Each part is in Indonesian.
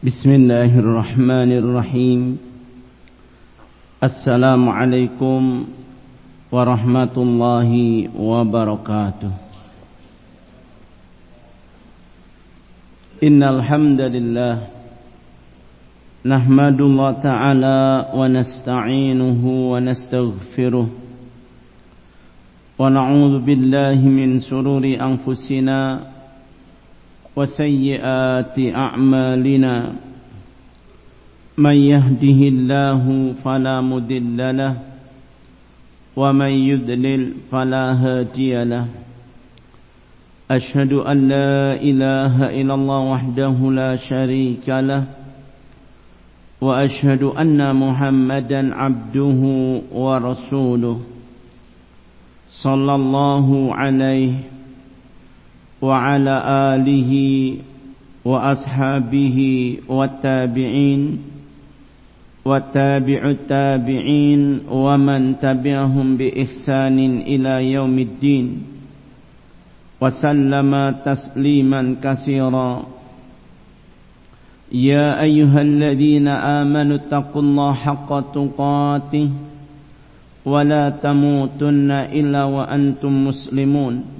بسم الله الرحمن الرحيم. السلام عليكم ورحمة الله وبركاته. إن الحمد لله نحمد الله تعالى ونستعينه ونستغفره ونعوذ بالله من سرور أنفسنا وسيئات أعمالنا من يهده الله فلا مدل له ومن يدلل فلا هادي له أشهد أن لا إله إلا الله وحده لا شريك له وأشهد أن محمدا عبده ورسوله صلى الله عليه وعلى آله وأصحابه والتابعين وتابع التابعين ومن تبعهم بإحسان إلى يوم الدين وسلم تسليما كثيرا. يا أيها الذين آمنوا اتقوا الله حق تقاته ولا تموتن إلا وأنتم مسلمون.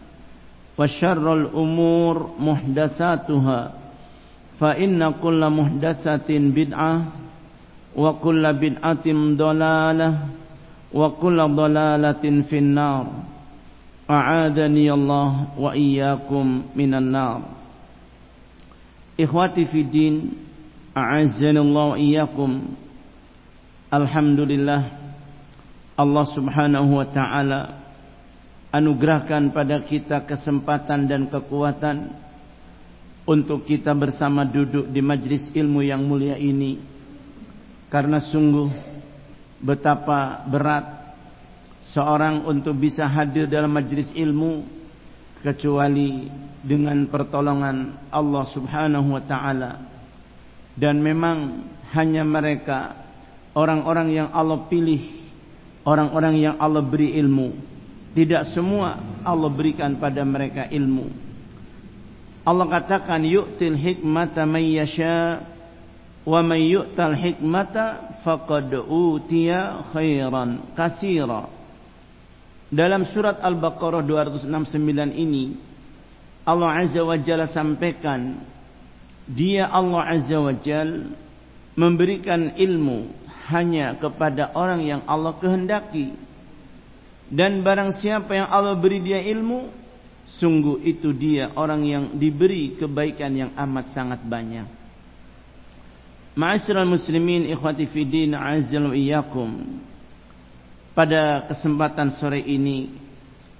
وشر الأمور محدثاتها فإن كل محدثة بدعة وكل بدعة ضلالة وكل ضلالة في النار. أعاذني الله وإياكم من النار. إخواتي في الدين أعزني الله وإياكم. الحمد لله Allah subhanahu wa ta'ala anugerahkan pada kita kesempatan dan kekuatan untuk kita bersama duduk di majlis ilmu yang mulia ini. Karena sungguh betapa berat seorang untuk bisa hadir dalam majlis ilmu kecuali dengan pertolongan Allah Subhanahu wa taala. Dan memang hanya mereka orang-orang yang Allah pilih orang-orang yang Allah beri ilmu tidak semua Allah berikan pada mereka ilmu. Allah katakan yu'til hikmata may yasha wa may yu'tal hikmata faqad utiya khairan katsira. Dalam surat Al-Baqarah 269 ini Allah Azza wa Jalla sampaikan dia Allah Azza wa Jalla memberikan ilmu hanya kepada orang yang Allah kehendaki dan barang siapa yang Allah beri dia ilmu sungguh itu dia orang yang diberi kebaikan yang amat sangat banyak. Ma'asyiral muslimin ikhwati fiddin azza iyyakum. Pada kesempatan sore ini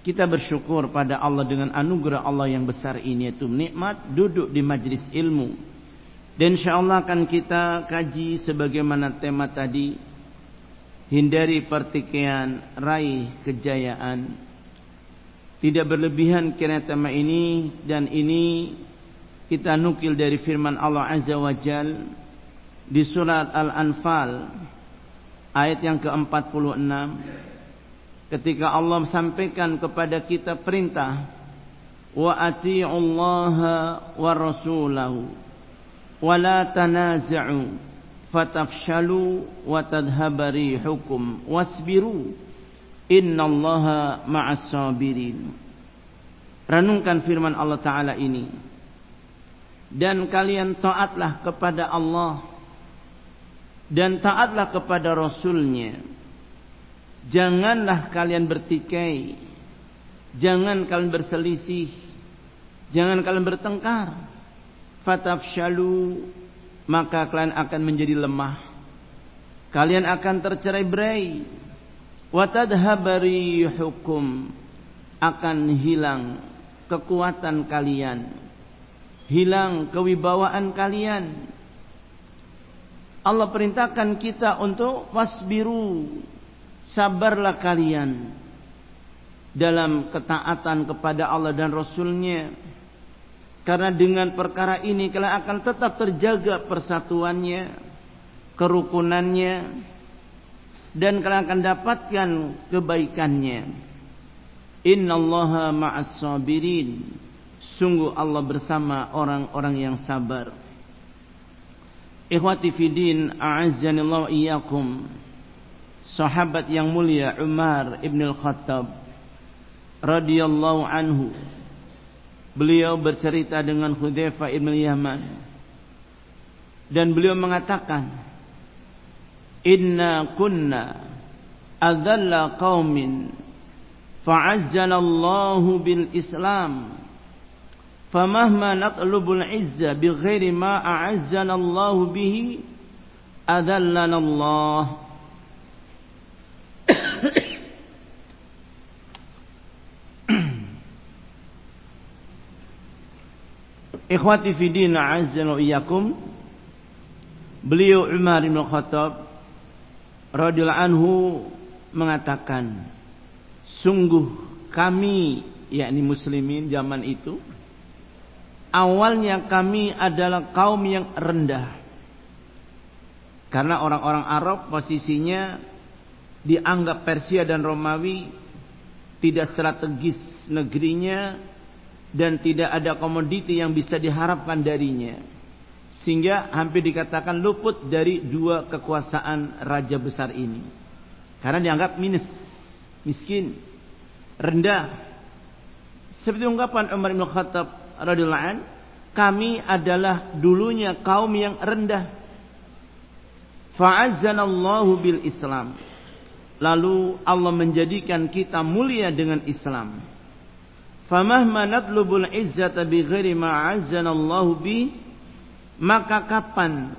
kita bersyukur pada Allah dengan anugerah Allah yang besar ini yaitu nikmat duduk di majlis ilmu. Dan insyaallah akan kita kaji sebagaimana tema tadi hindari pertikaian, raih kejayaan. Tidak berlebihan kira tema ini dan ini kita nukil dari firman Allah Azza wa Jal di surat Al-Anfal ayat yang ke-46 ketika Allah sampaikan kepada kita perintah wa ati'ullaha wa rasulahu wa la tanaza'u fatafshalu wa tadhhabari hukum wasbiru. Innallaha ma'as sabirin renungkan firman Allah taala ini. Dan kalian taatlah kepada Allah dan taatlah kepada Rasulnya. Janganlah kalian bertikai. Jangan kalian berselisih. Jangan kalian bertengkar. Fatafshalu maka kalian akan menjadi lemah kalian akan tercerai-berai wa hukum akan hilang kekuatan kalian hilang kewibawaan kalian. Allah perintahkan kita untuk wasbiru, sabarlah kalian dalam ketaatan kepada Allah dan Rasulnya. Karena dengan perkara ini kalian akan tetap terjaga persatuannya, kerukunannya, dan kalian akan dapatkan kebaikannya. Inna allaha ma'as sabirin. Sungguh Allah bersama orang-orang yang sabar. Ikhwati fidin, a'azzanillahu iyyakum. Sahabat yang mulia Umar ibn al-Khattab radhiyallahu anhu. Beliau bercerita dengan Hudzaifah ibn Yaman. Dan beliau mengatakan Inna kunna adalla qaumin fa'azzana Allahu bil Islam famahma natlubul izza bighairi ma a'azzana Allahu bihi adallana Allah Ikhwati fi din wa iyyakum Beliau Umar bin Khattab radhiyallahu anhu mengatakan sungguh kami yakni muslimin zaman itu awalnya kami adalah kaum yang rendah. Karena orang-orang Arab posisinya dianggap Persia dan Romawi tidak strategis negerinya dan tidak ada komoditi yang bisa diharapkan darinya. Sehingga hampir dikatakan luput dari dua kekuasaan raja besar ini. Karena dianggap minus, miskin, rendah. Seperti ungkapan Umar bin Khattab radhiyallahu an, kami adalah dulunya kaum yang rendah. Fa'azzanallahu bil Islam. Lalu Allah menjadikan kita mulia dengan Islam. Maka kapan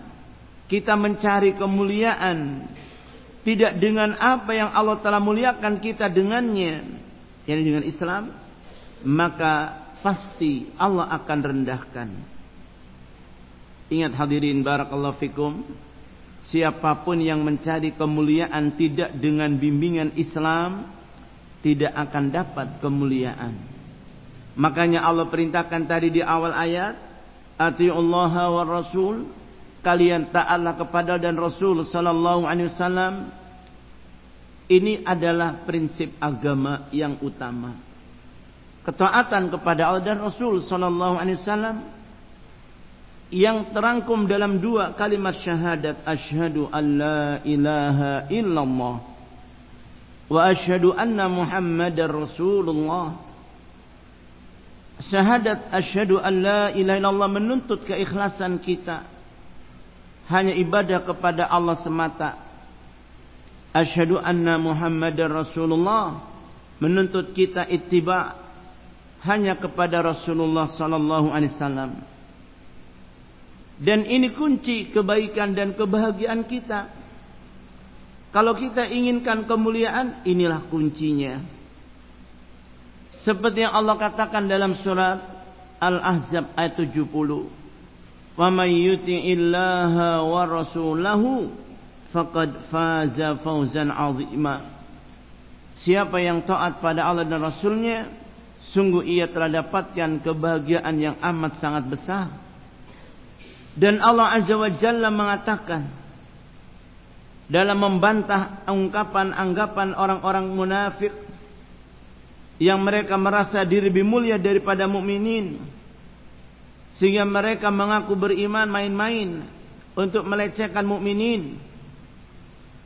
kita mencari kemuliaan tidak dengan apa yang Allah telah muliakan kita dengannya yakni dengan Islam maka pasti Allah akan rendahkan. Ingat hadirin barakallahu fikum, siapa pun yang mencari kemuliaan tidak dengan bimbingan Islam tidak akan dapat kemuliaan. Makanya Allah perintahkan tadi di awal ayat, Allah wa Rasul, kalian taatlah kepada dan Rasul sallallahu alaihi wasallam. Ini adalah prinsip agama yang utama. Ketaatan kepada Allah dan Rasul sallallahu alaihi wasallam yang terangkum dalam dua kalimat syahadat asyhadu an la ilaha illallah wa asyhadu anna muhammadar rasulullah syahadat asyhadu an la ilaha illallah menuntut keikhlasan kita hanya ibadah kepada Allah semata asyhadu anna muhammadar rasulullah menuntut kita ittiba' hanya kepada Rasulullah sallallahu alaihi wasallam. Dan ini kunci kebaikan dan kebahagiaan kita. Kalau kita inginkan kemuliaan, inilah kuncinya. Seperti yang Allah katakan dalam surat Al-Ahzab ayat 70. "Wa may yuti'illaha wa rasulahu faqad faza fawzan 'azima." Siapa yang taat pada Allah dan Rasulnya, Sungguh ia telah dapatkan kebahagiaan yang amat sangat besar. Dan Allah Azza wa Jalla mengatakan dalam membantah ungkapan anggapan orang-orang munafik yang mereka merasa diri lebih mulia daripada mukminin. Sehingga mereka mengaku beriman main-main untuk melecehkan mukminin.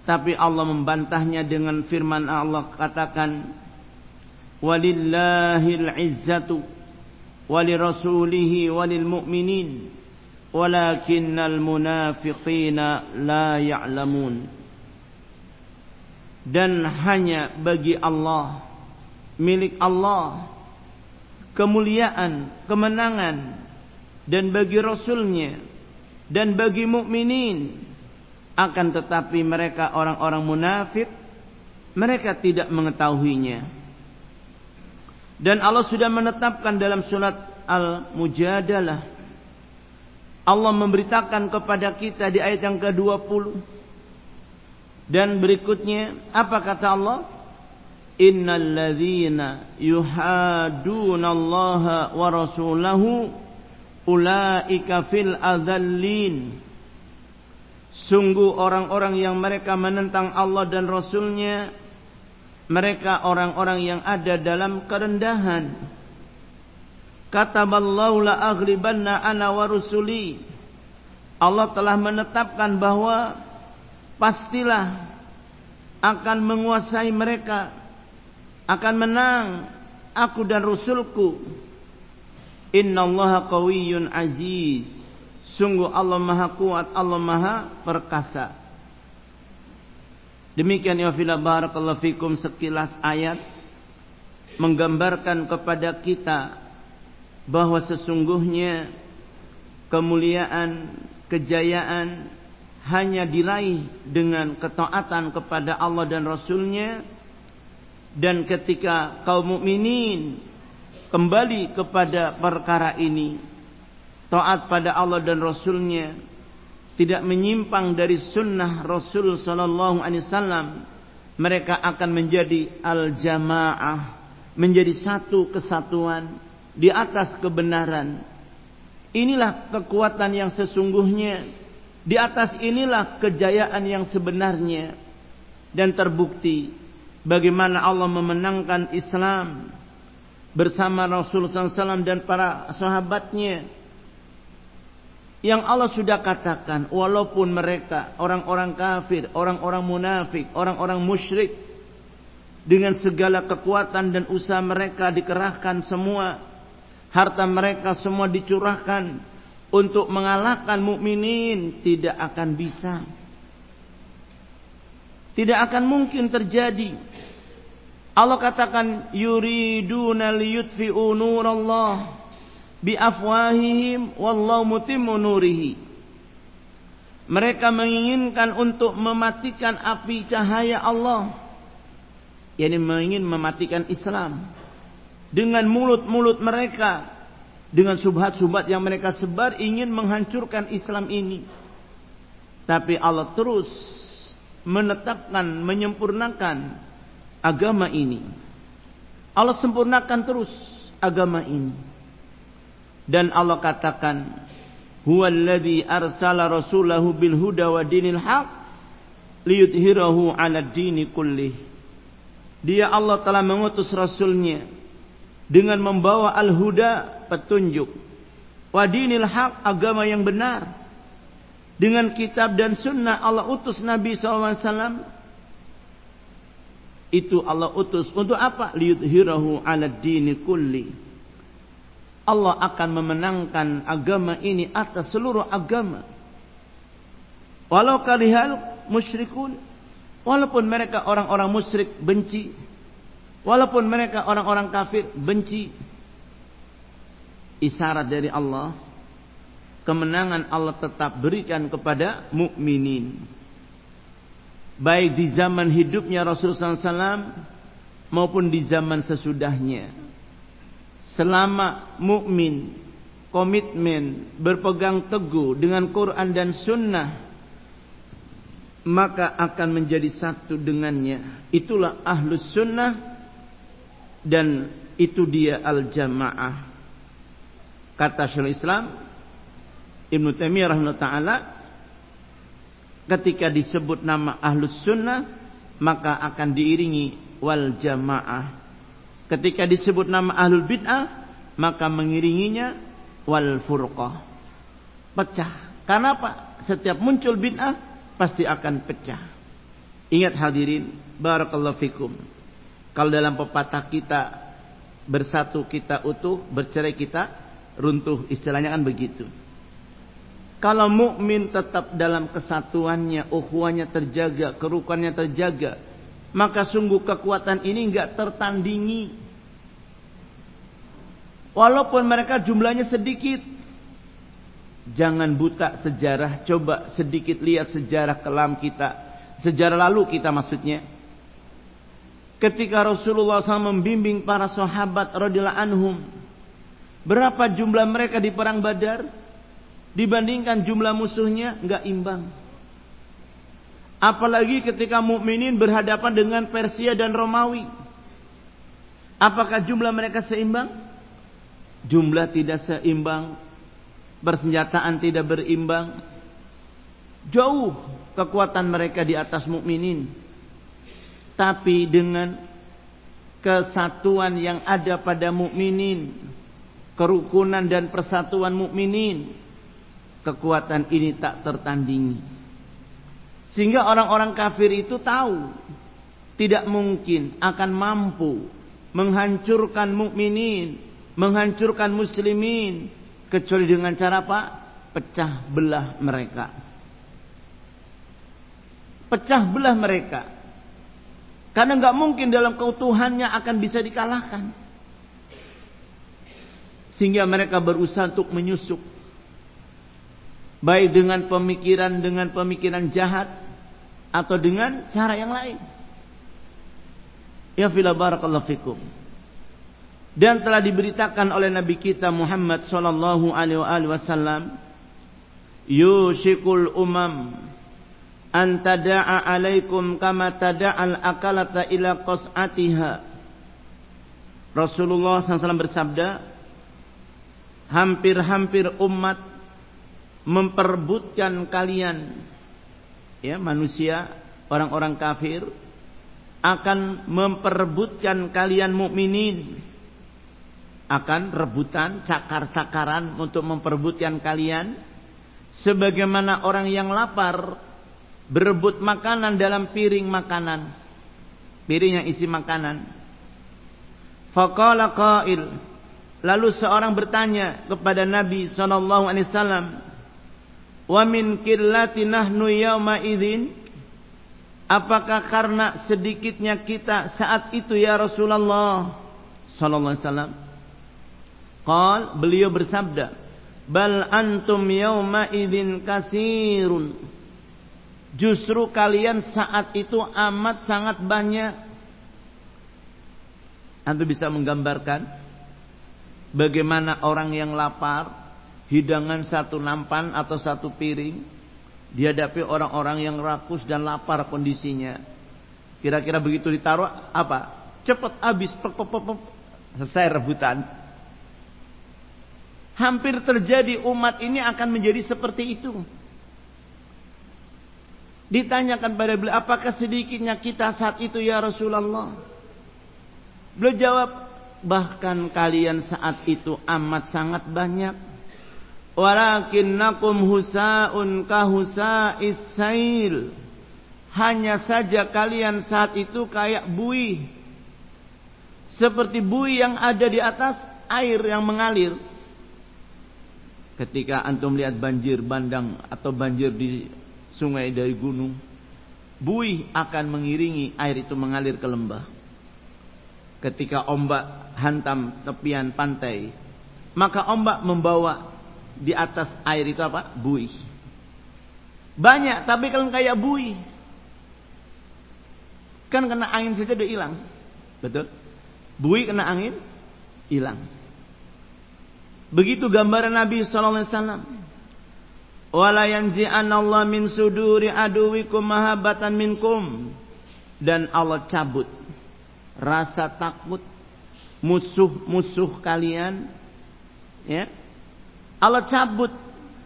Tapi Allah membantahnya dengan firman Allah katakan walillahil izzatu walirasulihi walil mu'minin walakinnal munafiqina la ya'lamun. Dan hanya bagi Allah milik Allah kemuliaan kemenangan dan bagi rasulnya dan bagi mukminin akan tetapi mereka orang-orang munafik mereka tidak mengetahuinya. Dan Allah sudah menetapkan dalam surat Al-Mujadalah Allah memberitakan kepada kita di ayat yang ke-20 dan berikutnya apa kata Allah Innal ladzina Allah wa rasulahu ulaika fil Sungguh orang-orang yang mereka menentang Allah dan Rasulnya mereka orang-orang yang ada dalam kerendahan. Kataballahu la aghlibanna ana wa rusuli. Allah telah menetapkan bahwa pastilah akan menguasai mereka akan menang aku dan rasulku. Innallaha qawiyyun aziz. Sungguh Allah maha kuat Allah maha perkasa. Demikian ya fila barakallahu fikum sekilas ayat menggambarkan kepada kita bahwa sesungguhnya kemuliaan, kejayaan hanya diraih dengan ketaatan kepada Allah dan Rasulnya dan ketika kaum mukminin kembali kepada perkara ini taat pada Allah dan Rasulnya tidak menyimpang dari sunnah Rasul sallallahu alaihi wasallam mereka akan menjadi al-jamaah menjadi satu kesatuan di atas kebenaran. Inilah kekuatan yang sesungguhnya. Di atas inilah kejayaan yang sebenarnya. Dan terbukti bagaimana Allah memenangkan Islam bersama Rasul SAW dan para sahabatnya. Yang Allah sudah katakan walaupun mereka orang-orang kafir, orang-orang munafik, orang-orang musyrik dengan segala kekuatan dan usaha mereka dikerahkan semua harta mereka semua dicurahkan untuk mengalahkan mukminin tidak akan bisa tidak akan mungkin terjadi Allah katakan yuriduna liyutfi'u nurallah biafwahihim wallahu mutimmu nurihi. Mereka menginginkan untuk mematikan api cahaya Allah. yakni ingin mematikan Islam dengan mulut-mulut mereka dengan subhat-subhat yang mereka sebar ingin menghancurkan Islam ini. Tapi Allah terus menetapkan, menyempurnakan agama ini. Allah sempurnakan terus agama ini. Dan Allah katakan, "Huwallazi arsala rasulahu bil huda wa dinil haq liyudhhirahu 'ala dini kullih." Dia Allah telah mengutus rasulnya dengan membawa al-huda, petunjuk, wa dinil haq, agama yang benar. Dengan kitab dan sunnah Allah utus Nabi SAW itu Allah utus untuk apa? Liyudhirahu ala dini kulli Allah akan memenangkan agama ini atas seluruh agama. Walau karihal musyrikun. Walaupun mereka orang-orang musyrik benci. Walaupun mereka orang-orang kafir benci. Isyarat dari Allah. Kemenangan Allah tetap berikan kepada mukminin. Baik di zaman hidupnya Rasulullah SAW maupun di zaman sesudahnya. Selama mukmin komitmen berpegang teguh dengan Quran dan Sunnah maka akan menjadi satu dengannya. Itulah ahlus sunnah dan itu dia al jamaah kata Syaikhul Islam Ibnu Taimiyah rahimahullah taala ketika disebut nama ahlus sunnah maka akan diiringi wal jamaah Ketika disebut nama ahlul bid'ah, maka mengiringinya wal furqah. Pecah. Karena apa? Setiap muncul bid'ah pasti akan pecah. Ingat hadirin, barakallahu fikum. Kalau dalam pepatah kita bersatu kita utuh, bercerai kita runtuh. Istilahnya kan begitu. Kalau mukmin tetap dalam kesatuannya, ukhuwahnya terjaga, kerukuannya terjaga, maka sungguh kekuatan ini enggak tertandingi. Walaupun mereka jumlahnya sedikit. Jangan buta sejarah, coba sedikit lihat sejarah kelam kita, sejarah lalu kita maksudnya. Ketika Rasulullah SAW membimbing para sahabat radhiyallahu anhum, berapa jumlah mereka di perang Badar? Dibandingkan jumlah musuhnya nggak imbang. Apalagi ketika mukminin berhadapan dengan Persia dan Romawi. Apakah jumlah mereka seimbang? Jumlah tidak seimbang, persenjataan tidak berimbang. Jauh kekuatan mereka di atas mukminin. Tapi dengan kesatuan yang ada pada mukminin, kerukunan dan persatuan mukminin, kekuatan ini tak tertandingi. Sehingga orang-orang kafir itu tahu tidak mungkin akan mampu menghancurkan mukminin, menghancurkan muslimin kecuali dengan cara apa? Pecah belah mereka. Pecah belah mereka. Karena nggak mungkin dalam keutuhannya akan bisa dikalahkan. Sehingga mereka berusaha untuk menyusup baik dengan pemikiran dengan pemikiran jahat atau dengan cara yang lain. Ya fila barakallahu fikum. Dan telah diberitakan oleh Nabi kita Muhammad sallallahu alaihi wasallam, yushikul umam an tada'a alaikum kama tada'al akalata ila qas'atiha. Rasulullah SAW bersabda, hampir-hampir umat memperebutkan kalian ya manusia orang-orang kafir akan memperebutkan kalian mukminin. Akan rebutan cakar-cakaran untuk memperebutkan kalian. Sebagaimana orang yang lapar berebut makanan dalam piring makanan. Piring yang isi makanan. Faqala qail. Lalu seorang bertanya kepada Nabi sallallahu Wa min qillati nahnu yauma idzin Apakah karena sedikitnya kita saat itu ya Rasulullah sallallahu alaihi wasallam? Qal beliau bersabda, "Bal antum yauma idzin kasirun." Justru kalian saat itu amat sangat banyak. Anda bisa menggambarkan bagaimana orang yang lapar hidangan satu nampan atau satu piring dihadapi orang-orang yang rakus dan lapar kondisinya. Kira-kira begitu ditaruh apa? Cepat habis, pep, pep, pep, selesai rebutan. Hampir terjadi umat ini akan menjadi seperti itu. Ditanyakan pada beliau, apakah sedikitnya kita saat itu ya Rasulullah? Beliau jawab, bahkan kalian saat itu amat sangat banyak walakinnakum husaun kahusais sail. Hanya saja kalian saat itu kayak buih. Seperti buih yang ada di atas air yang mengalir. Ketika antum lihat banjir bandang atau banjir di sungai dari gunung buih akan mengiringi air itu mengalir ke lembah. Ketika ombak hantam tepian pantai maka ombak membawa di atas air itu apa? Buih. Banyak, tapi kalau kayak buih. Kan kena angin saja udah hilang. Betul? Buih kena angin, hilang. Begitu gambaran Nabi wasallam. Wala Allah min suduri aduwikum mahabatan minkum. Dan Allah cabut rasa takut musuh-musuh kalian ya Allah cabut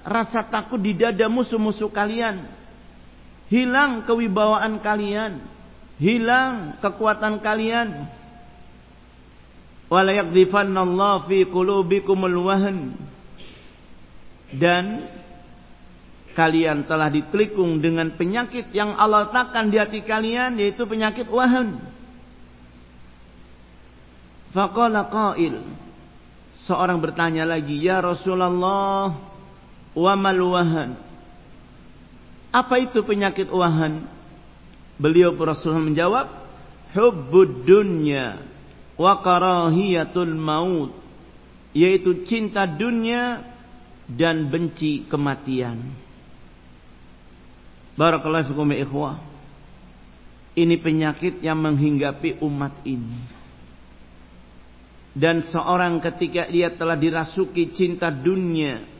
rasa takut di dada musuh-musuh kalian. Hilang kewibawaan kalian. Hilang kekuatan kalian. Fi. Dan kalian telah ditelikung dengan penyakit yang Allah letakkan di hati kalian yaitu penyakit wahan. Faqala Seorang bertanya lagi Ya Rasulullah Wa mal wahan? Apa itu penyakit wahan? Beliau Rasulullah menjawab Hubbud dunya Wa karahiyatul maut Yaitu cinta dunia Dan benci kematian. Barakallahu fikum ya ikhwah. Ini penyakit yang menghinggapi umat ini dan seorang ketika dia telah dirasuki cinta dunia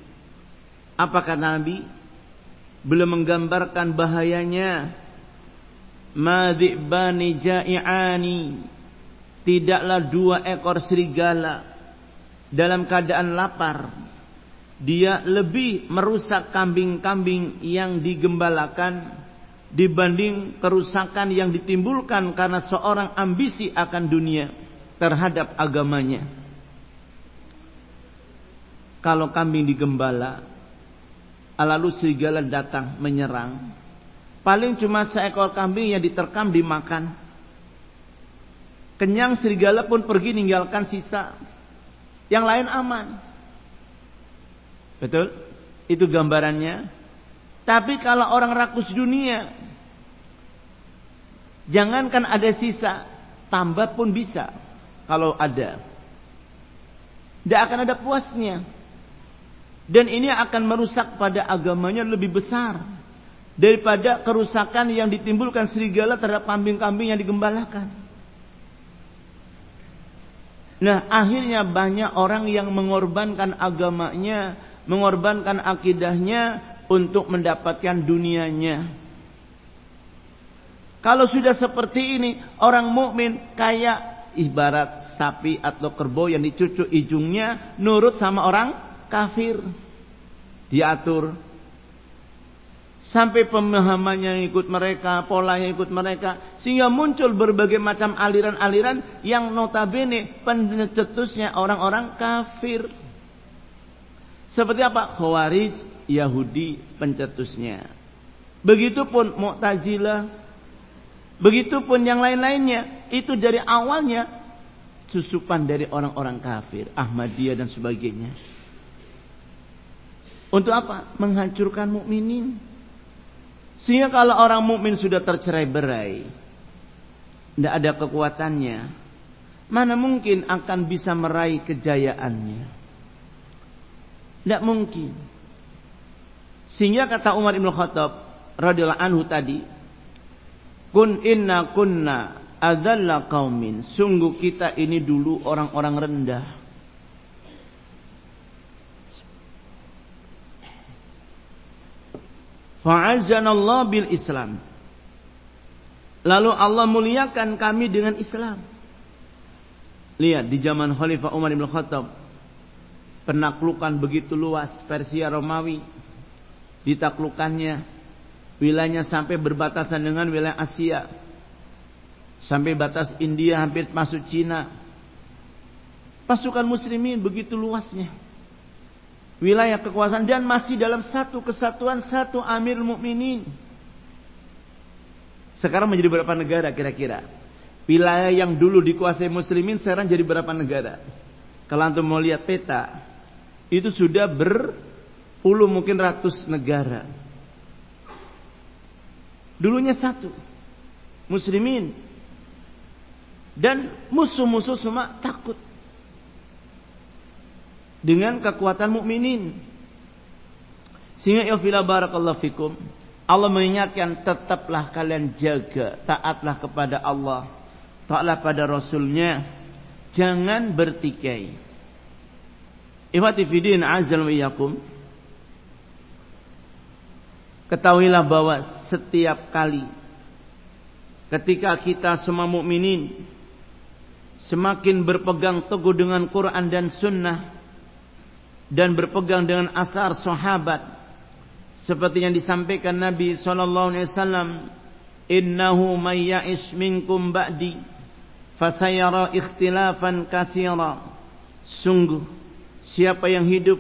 apa kata Nabi? Belum menggambarkan bahayanya. Madhibani ja'i'ani. Tidaklah dua ekor serigala dalam keadaan lapar. Dia lebih merusak kambing-kambing yang digembalakan dibanding kerusakan yang ditimbulkan karena seorang ambisi akan dunia terhadap agamanya. Kalau kambing digembala, lalu serigala datang menyerang, paling cuma seekor kambing yang diterkam dimakan. Kenyang serigala pun pergi ninggalkan sisa. Yang lain aman. Betul? Itu gambarannya. Tapi kalau orang rakus dunia, jangankan ada sisa, tambah pun bisa kalau ada. Tidak akan ada puasnya. Dan ini akan merusak pada agamanya lebih besar. Daripada kerusakan yang ditimbulkan serigala terhadap kambing-kambing yang digembalakan. Nah akhirnya banyak orang yang mengorbankan agamanya. Mengorbankan akidahnya untuk mendapatkan dunianya. Kalau sudah seperti ini, orang mukmin kayak ibarat sapi atau kerbau yang dicucuk ujungnya nurut sama orang kafir. Diatur. Sampai pemahamannya ikut mereka polanya ikut mereka sehingga muncul berbagai macam aliran-aliran yang notabene pencetusnya orang-orang kafir. Seperti apa? Khawarij Yahudi pencetusnya. Begitupun Mu'tazilah Begitupun yang lain-lainnya. Itu dari awalnya susupan dari orang-orang kafir. Ahmadiyah dan sebagainya. Untuk apa? Menghancurkan mukminin. Sehingga kalau orang mukmin sudah tercerai berai, tidak ada kekuatannya, mana mungkin akan bisa meraih kejayaannya? Tidak mungkin. Sehingga kata Umar Ibn Khattab radhiyallahu anhu tadi, Kun inna kunna adzalla qaumin. Sungguh kita ini dulu orang-orang rendah. Fa'azzanallah bil Islam. Lalu Allah muliakan kami dengan Islam. Lihat di zaman Khalifah Umar bin Khattab penaklukan begitu luas Persia Romawi ditaklukannya Wilayahnya sampai berbatasan dengan wilayah Asia. Sampai batas India hampir masuk Cina. Pasukan muslimin begitu luasnya. Wilayah kekuasaan dan masih dalam satu kesatuan satu amir mukminin. Sekarang menjadi berapa negara kira-kira? Wilayah yang dulu dikuasai muslimin sekarang jadi berapa negara? Kalau antum mau lihat peta, itu sudah berpuluh mungkin ratus negara. Dulunya satu. Muslimin. Dan musuh-musuh semua takut. Dengan kekuatan mukminin. Sehingga ya fila barakallahu fikum. Allah mengingatkan tetaplah kalian jaga. Taatlah kepada Allah. Taatlah pada Rasulnya. Jangan bertikai. Ihwati fidin azal wa iyakum. Ketahuilah bahwa setiap kali ketika kita semua mukminin semakin berpegang teguh dengan Quran dan Sunnah dan berpegang dengan asar sahabat seperti yang disampaikan Nabi sallallahu alaihi wasallam innahu may minkum ba'di fasayara ikhtilafan katsira sungguh siapa yang hidup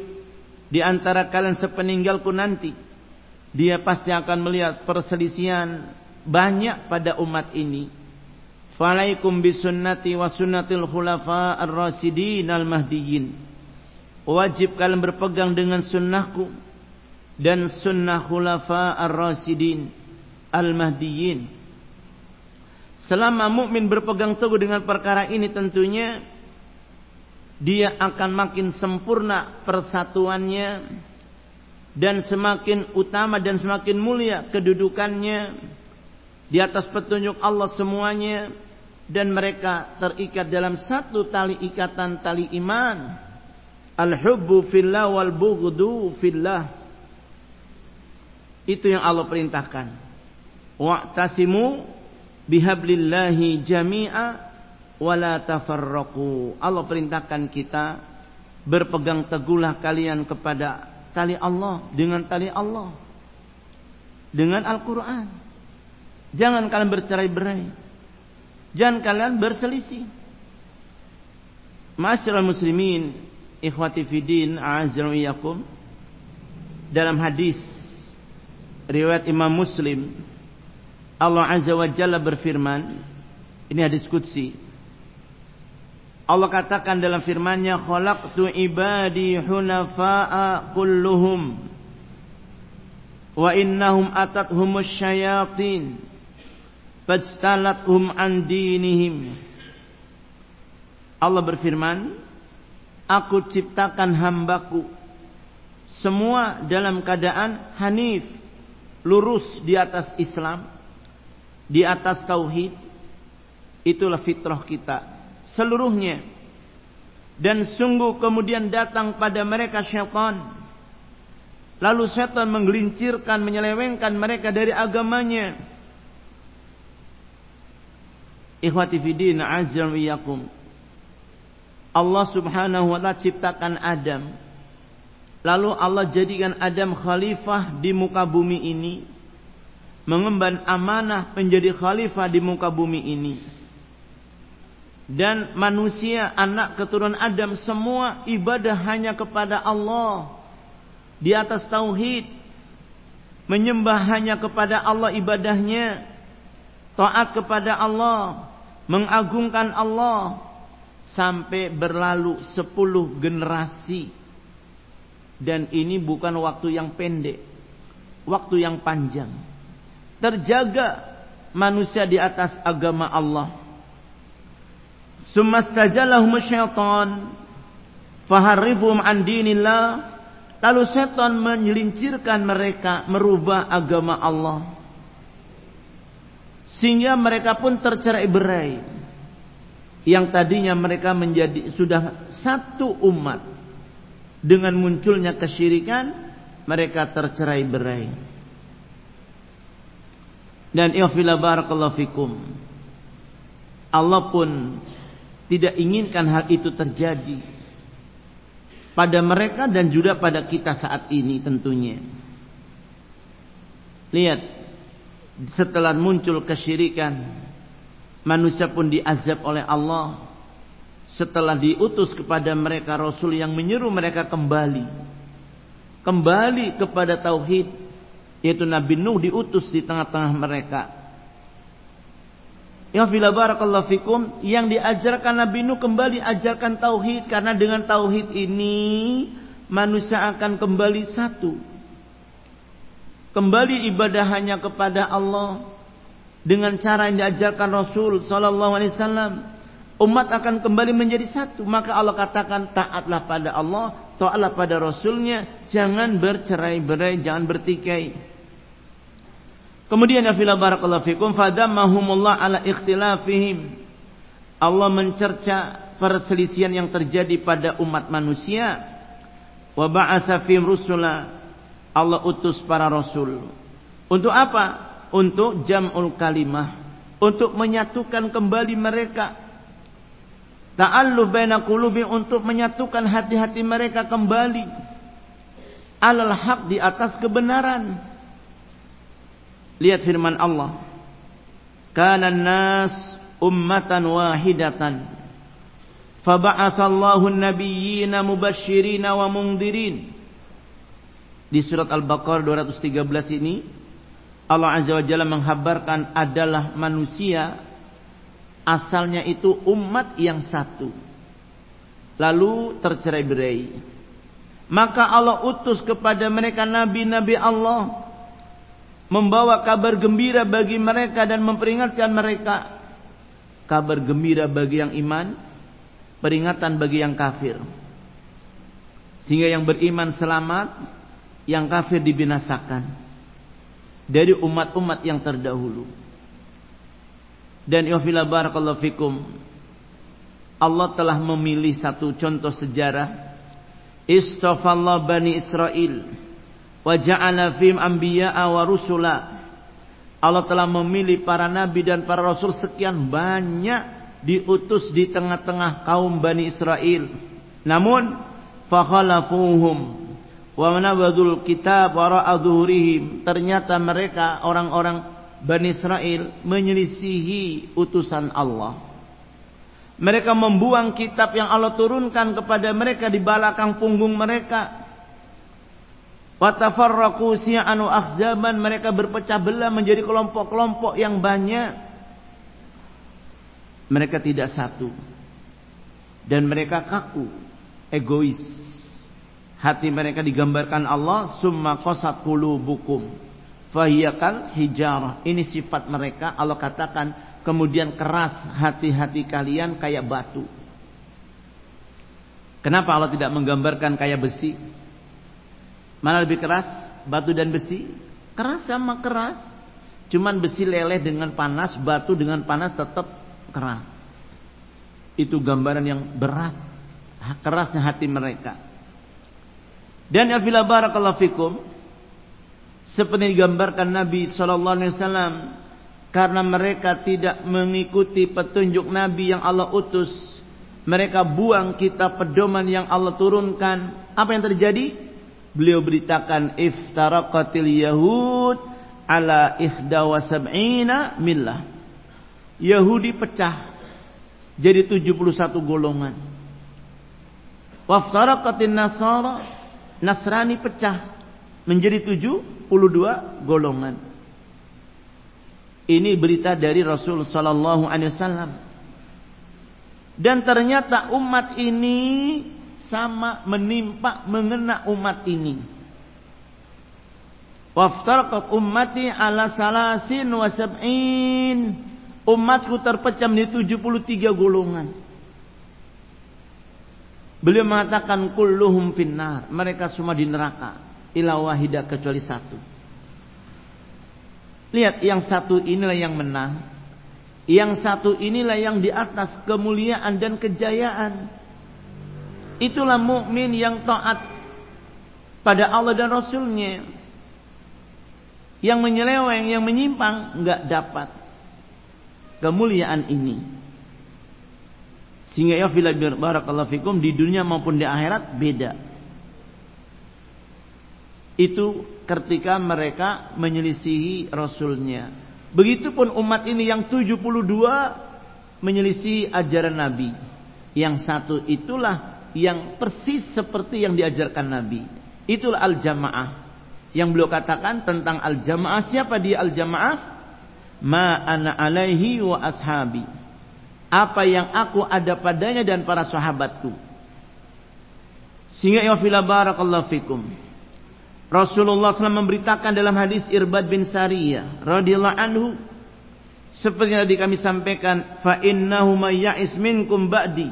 di antara kalian sepeninggalku nanti dia pasti akan melihat perselisihan banyak pada umat ini. Falaikum bisunnati wa sunnatil khulafa ar-rasidin al-mahdiyyin. Wajib kalian berpegang dengan sunnahku dan sunnah khulafa ar-rasidin al-mahdiyyin. Selama mukmin berpegang teguh dengan perkara ini tentunya dia akan makin sempurna persatuannya dan semakin utama dan semakin mulia kedudukannya di atas petunjuk Allah semuanya. Dan mereka terikat dalam satu tali ikatan tali iman. Al-hubbu fillah wal bughdu fillah. Itu yang Allah perintahkan. Wa'tasimu bihablillahi jami'a wala tafarraqu. Allah perintahkan kita berpegang teguhlah kalian kepada tali Allah dengan tali Allah. Dengan Al-Qur'an. Jangan kalian bercerai-berai. Jangan kalian berselisih. Masyarakat muslimin, ikhwati fidin, a'azzaru iyakum. Dalam hadis riwayat Imam Muslim, Allah Azza wa Jalla berfirman, ini hadis qudsi, Allah katakan dalam firman-Nya khalaqtu ibadi hunafa'a kulluhum wa innahum atathumus syayatin fajtalathum an dinihim. Allah berfirman Aku ciptakan hambaku. Semua dalam keadaan hanif lurus di atas Islam di atas tauhid. Itulah fitrah kita seluruhnya. Dan sungguh kemudian datang pada mereka syaitan. Lalu syaitan menggelincirkan menyelewengkan mereka dari agamanya. Ikhwati fidin azza wa Allah subhanahu wa ta'ala ciptakan Adam. Lalu Allah jadikan Adam khalifah di muka bumi ini. Mengemban amanah menjadi khalifah di muka bumi ini dan manusia anak keturunan Adam semua ibadah hanya kepada Allah. Di atas tauhid. Menyembah hanya kepada Allah ibadahnya. Taat kepada Allah. Mengagungkan Allah. Sampai berlalu sepuluh generasi. Dan ini bukan waktu yang pendek. Waktu yang panjang. Terjaga manusia di atas agama Allah Sumastajallahum syaitan. Faharrifum an dinillah. Lalu setan menyelincirkan mereka merubah agama Allah. Sehingga mereka pun tercerai-berai yang tadinya mereka menjadi sudah satu umat. Dengan munculnya kesyirikan mereka tercerai-berai dan ya barakallahu fikum. Allah pun tidak inginkan hal itu terjadi pada mereka dan juga pada kita saat ini tentunya. Lihat setelah muncul kesyirikan manusia pun diazab oleh Allah setelah diutus kepada mereka rasul yang menyeru mereka kembali kembali kepada tauhid yaitu Nabi Nuh diutus di tengah-tengah mereka Ya fila barakallahu fikum yang diajarkan Nabi Nuh kembali ajarkan tauhid karena dengan tauhid ini manusia akan kembali satu. Kembali ibadah hanya kepada Allah dengan cara yang diajarkan Rasul sallallahu alaihi wasallam. Umat akan kembali menjadi satu. Maka Allah katakan taatlah pada Allah, taatlah pada Rasulnya, jangan bercerai-berai, jangan bertikai. Kemudian ya barakallahu fikum fadammahumullah ala ikhtilafihim. Allah mencerca perselisihan yang terjadi pada umat manusia. Wa ba'asa fihim rusula. Allah utus para rasul. Untuk apa? Untuk jam'ul kalimah. Untuk menyatukan kembali mereka. Ta'alluh baina qulubi untuk menyatukan hati-hati mereka kembali. Alal haq di atas kebenaran Lihat firman Allah. Kana nas ummatan wahidatan. Faba'asallahu an-nabiyyina mubasysyirin wa mundirin. Di surat Al-Baqarah 213 ini Allah Azza wa Jalla menghabarkan adalah manusia asalnya itu umat yang satu. Lalu tercerai-berai. Maka Allah utus kepada mereka nabi-nabi Allah membawa kabar gembira bagi mereka dan memperingatkan mereka kabar gembira bagi yang iman, peringatan bagi yang kafir. Sehingga yang beriman selamat, yang kafir dibinasakan dari umat-umat yang terdahulu. Dan ya barakallahu fikum Allah telah memilih satu contoh sejarah Istafallah Bani Israel wa ja'ala rusula Allah telah memilih para nabi dan para rasul sekian banyak diutus di tengah-tengah kaum Bani Israel namun fakhalafuhum wa manabadul kitab wara'a dhuhurihim ternyata mereka orang-orang Bani Israel menyelisihi utusan Allah. Mereka membuang kitab yang Allah turunkan kepada mereka di belakang punggung mereka. Si'anu akhzaban mereka berpecah belah menjadi kelompok-kelompok yang banyak. Mereka tidak satu. Dan mereka kaku, egois. Hati mereka digambarkan Allah summa qasat qulubukum Fahiyakal hijarah. Ini sifat mereka. Allah katakan kemudian keras hati-hati kalian kayak batu. Kenapa Allah tidak menggambarkan kayak besi? Mana lebih keras? Batu dan besi? Keras sama keras. Cuman besi leleh dengan panas, batu dengan panas tetap keras. Itu gambaran yang berat. Kerasnya hati mereka. Dan ya fila barakallahu fikum seperti digambarkan Nabi wasallam karena mereka tidak mengikuti petunjuk Nabi yang Allah utus mereka buang kitab pedoman yang Allah turunkan apa yang terjadi beliau beritakan iftaraqatil yahud ala ihda wa sab'ina millah Yahudi pecah jadi 71 golongan waftaraqatin nasara Nasrani pecah menjadi 72 golongan. Ini berita dari Rasul sallallahu alaihi wasallam. Dan ternyata umat ini sama menimpa mengena umat ini. Waftarqat ummati ala salasin wa sab'in. Umatku terpecah menjadi 73 golongan. Beliau mengatakan kulluhum finnar. Mereka semua di neraka ila wahidah kecuali satu. Lihat yang satu inilah yang menang. Yang satu inilah yang di atas kemuliaan dan kejayaan. Itulah mukmin yang taat pada Allah dan Rasulnya. Yang menyeleweng, yang menyimpang nggak dapat kemuliaan ini. Sehingga ya fila barakallahu fikum di dunia maupun di akhirat beda itu ketika mereka menyelisihi Rasulnya. Begitupun umat ini yang 72 menyelisihi ajaran Nabi. Yang satu itulah yang persis seperti yang diajarkan Nabi. Itulah al-jamaah. Yang beliau katakan tentang al-jamaah. Siapa dia al-jamaah? Ma ana alaihi wa ashabi. Apa yang aku ada padanya dan para sahabatku. Sehingga ya fila barakallahu fikum. Rasulullah SAW memberitakan dalam hadis Irbad bin Sariyah radhiyallahu anhu seperti yang tadi kami sampaikan fa innahu ya'is minkum ba'di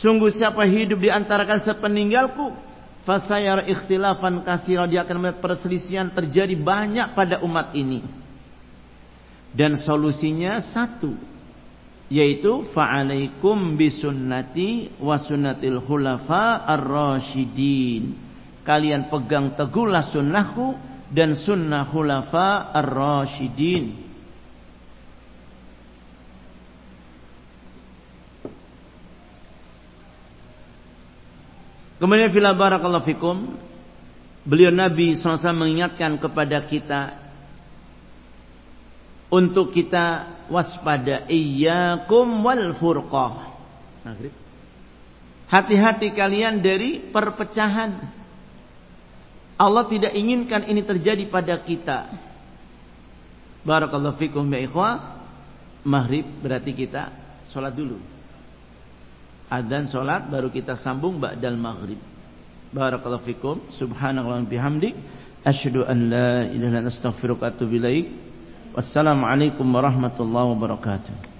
sungguh siapa hidup di antara kalian sepeninggalku fasayar ikhtilafan kasira dia akan melihat perselisihan terjadi banyak pada umat ini dan solusinya satu yaitu fa'alaikum bisunnati wa sunnatil khulafa ar-rasyidin kalian pegang teguhlah sunnahku dan sunnah khulafa ar-rasyidin. Kemudian fila barakallahu fikum Beliau Nabi SAW mengingatkan kepada kita Untuk kita waspada Iyakum wal furqah Hati-hati kalian dari perpecahan Allah tidak inginkan ini terjadi pada kita. Barakallahu fikum ya ikhwah. Maghrib berarti kita Salat dulu. Adzan salat baru kita sambung ba'dal maghrib. Barakallahu fikum. Subhanallah bihamdik. Asyhadu an la ilaha illa anta astaghfiruka wa atubu ilaik. Wassalamualaikum warahmatullahi wabarakatuh.